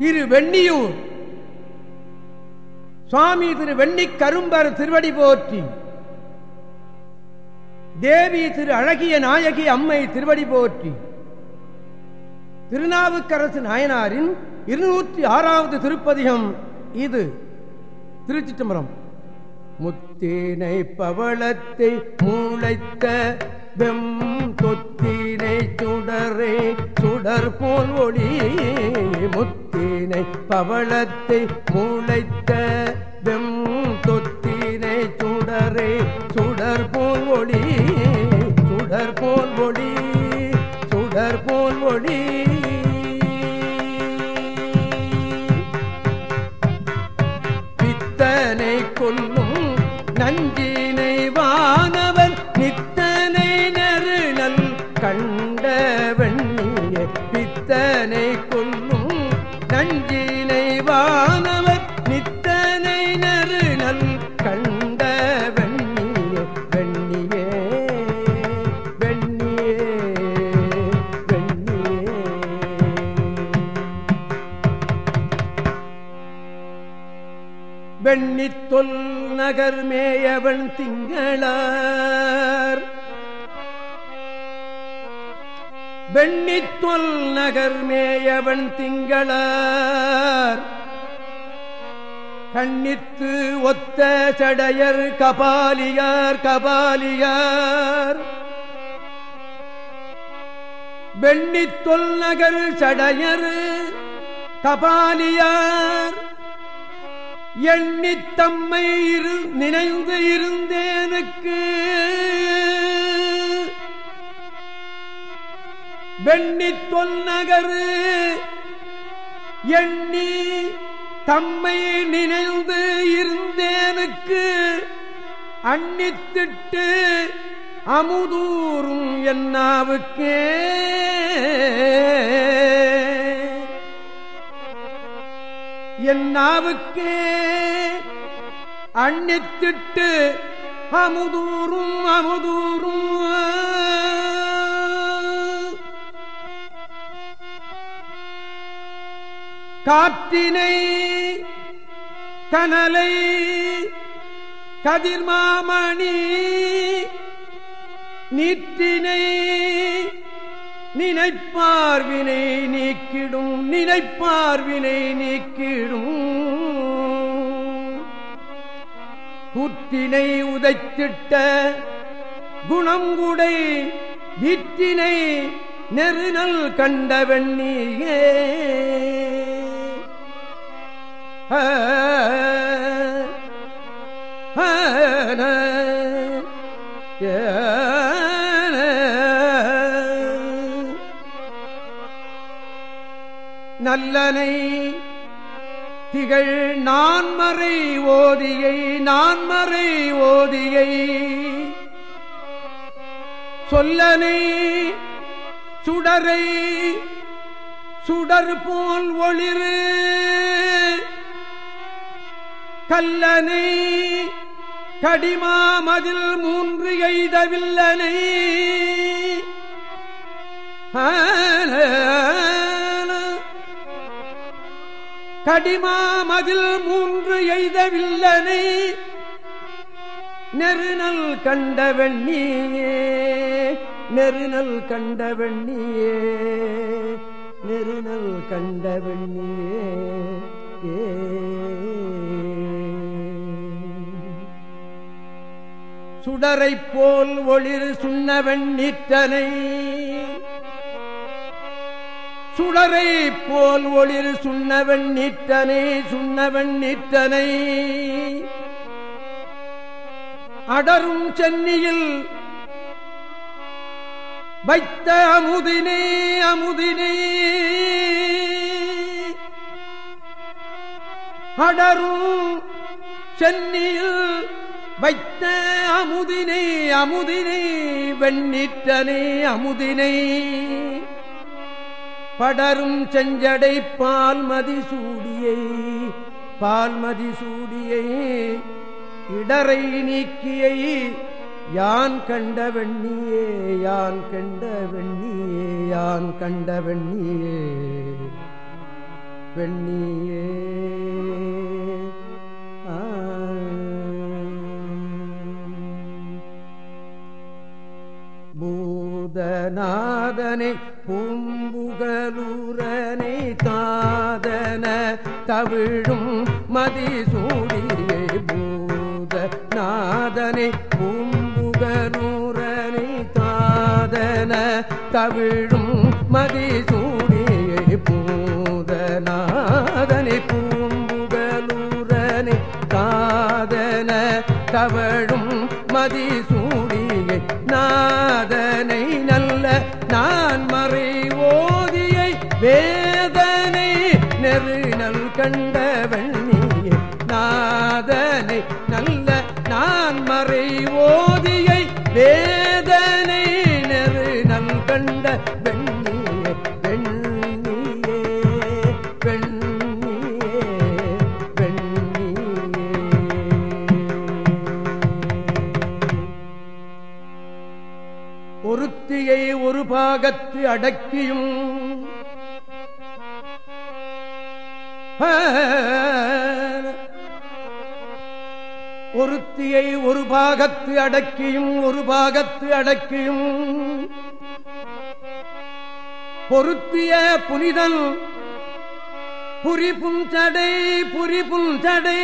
திரு வெண்ணியூர். சுவாமி திரு வெண்ணி கரும்பர் திருவடி போற்றி. தேவி திரு அழகிய நாயகி அம்மை திருவடி போற்றி. திருநாவுக்கரசு நாயனாரின் இருநூற்றி ஆறாவது திருப்பதிகம் இது. திருச்சிட்டம்பரம் முத்தினை பவளத்தை மூளைத்த வெம் தொத்தினை சுடரே சுடர் போல் ஒளி தொத்தினை பவளத்தை மூளைத்த வெம் தொத்தினை சுடரை சுடர் போல் ஒளி சுடர் போல் ஒளி சுடர் போல் ஒளி. வெண்ணித்தொல் நகர் மேயவன் திங்களர். கண்ணித்து ஒத்த சடையர் கபாலியார் கபாலியார். வெண்ணித்தொல் நகர் சடையர் கபாலியார். எண்ணித்தம்மை இரு நினைந்து இருந்தேனுக்கு. வெண்ணி தொன்னகரு எண்ணி தம்மை நினைந்து இருந்தேனுக்கு அன்னித்திட்டு அமுதூரும் என்னாவுக்கே. என்னாவுக்கே. அன்னித்திட்டு அமுதூரும் அமுதூரும் காற்றினை கனலை கதிர்மாமணி நீற்றினை நினைப்பார்வினை நீக்கிடும் நினைப்பார்வினை நீக்கிடும். கூற்றினை உதைத்திட்ட குணங்குடை வீற்றினை நெருநல் கண்டவண்ணியே நல்லனை திகழ் நான்மறை ஓதியை நான்மறை ஓதியை. சொல்லனை சுடரை சுடர் போல் ஒளிரு. கல்லனை கடிமாமதில் மூன்று எய்தவில்லனை. கடிமாமதில் மூன்று எய்தவில்லனை. நெருநல் கண்ட வெண்ணியே நெருநல் கண்ட வெண்ணியே நெருநல் கண்ட வெண்ணியே ஏ சுடரைப் போல் ஒளிர் சுண்ணவன் நீற்றனை. சுடரை போல் ஒளிர் சுண்ணவன் நீற்றனை சுண்ணவன் நீற்றனை. அடரும் சென்னியில் வைத்த அமுதினே அமுதினே. அடரும் சென்னியில் வைத்த அமுதினை அமுதினை வெண்ணிற்றனே அமுதினை. படரும் செஞ்சடை பால்மதி சூடியை பால்மதி சூடியை இடரை நீக்கியை யான் கண்ட வெண்ணியே யான் கண்ட வெண்ணியே யான் கண்ட வெண்ணியே. வெண்ணியே. தாதனை பூம்புகலூரனை தாதன தவிழும் மதிசூடியே பூத நாதனை பூம்புகலூரனை தாதன தவிழும் மதிசூடியே பூத நாதனை பூம்புகலூரனை தாதன தவழும் மதிசூடியை நாதனை பாகத்து அடக்கியும். ஒருத்தியை ஒரு பாகத்து அடக்கியும் ஒரு பாகத்து அடக்கியும். பொருத்திய புனிதன் புரி புஞ்சடை புரி புஞ்சடை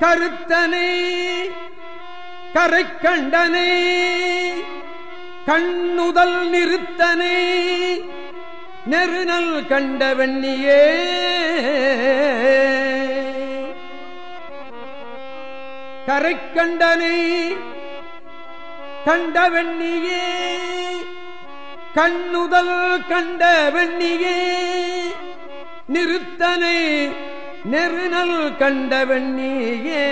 கருத்தனை கரைக்கண்டனை கண்ணுதல் நிறுத்தனை நெருநல் கண்ட வெண்ணியே கரை கண்டனை கண்ட வெண்ணியே கண்ணுதல் கண்ட வெண்ணியே நிறுத்தனை நெருநல் கண்ட வெண்ணியே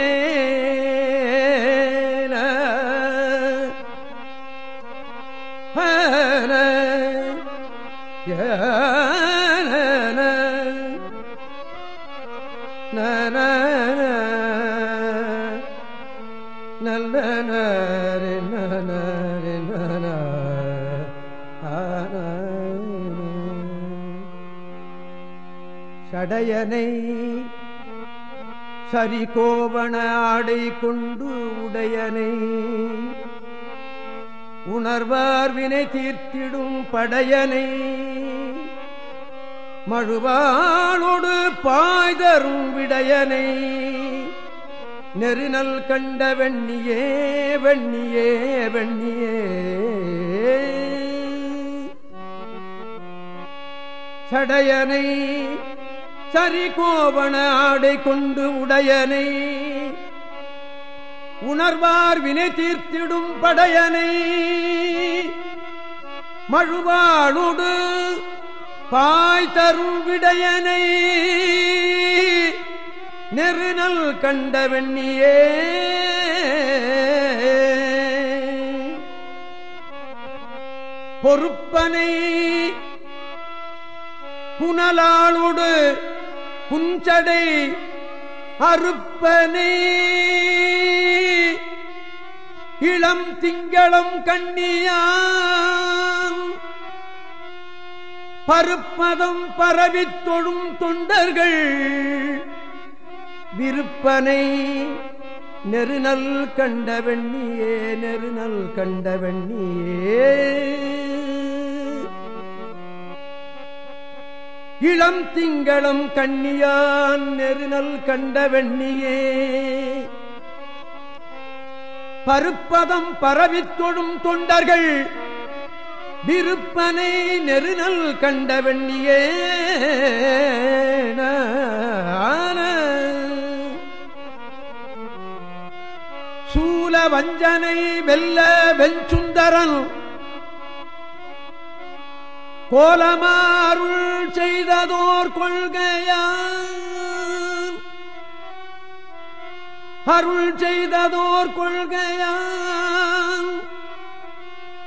சடையனை சரி கோவண ஆடை கொண்டு உடையனை உணர்வார் வினை தீர்த்திடும் படையனை. மழுவாளோடு பாய்தரும் விடையனை. நெருநல் கண்ட வெண்ணியே வெண்ணியே வெண்ணியே. சடையனை சரி கோபன ஆடை கொண்டு உடையனை. உணர்வார் வினை தீர்த்திடும் படையனை. மழுவாளுடு பாய் தரும் விடையனை. நெருநல் கண்ட வெண்ணியே. பொறுப்பனை புனலாளோடு புஞ்சடை அறுப்பனை. இளம் திங்களம் கண்ணியான் பருப்பதம் பரவித் தொழும் தொண்டர்கள். விருப்பனை நெருநல் கண்டவெண்ணியே நெருநல் கண்டவெண்ணியே. இளம் திங்களம் கண்ணியான் நெருநல் கண்டவெண்ணியே. பருப்பதம் பரவித் தொழும் தொண்டர்கள். விருப்பனை நெருநல் கண்ட வெண்ணியே சூல வஞ்சனை வெல்ல வெஞ்சுந்தரன். கோலமாருள் செய்ததோர் கொள்கையான். அருள் செய்ததோர் கொள்கையான்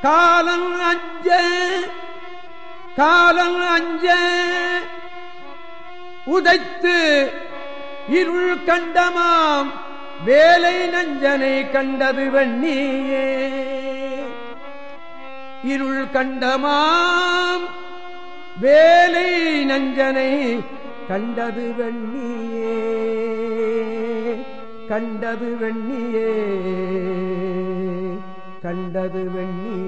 காலம் அஞ்ச காலம் அஞ்ச உதைத்து இருள் கண்டமாம். வேலை நஞ்சனை கண்டது வெண்ணியே. இருள் கண்டமாம். வேலை நஞ்சனை கண்டது வெண்ணியே. கண்டது வெண்ணியே கண்டது வெண்ணியே.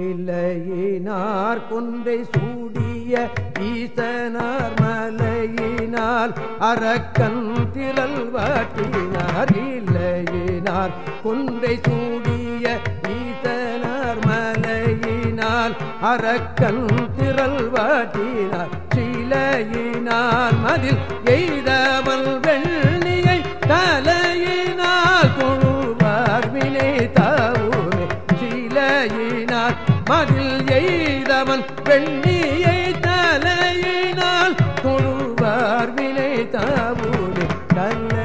இலையினார் கொன்றை சூடிய ஈசனார் மலையினால் அரக்கன் திரல் வாட்டினார். இலையினார் கொன்றை சூடிய மலையினால் அரக்கன் திரள் வாட்டினார் சீலையினால் மதில் எய்தவள் வெள்ளியை தலையினால் தொழுவார் வினை தாவுமே. சீலையினால் மதில் எய்தவன் வெள்ளியை தலையினால் தொழுவார் வினை தாவுமே. தலையினால்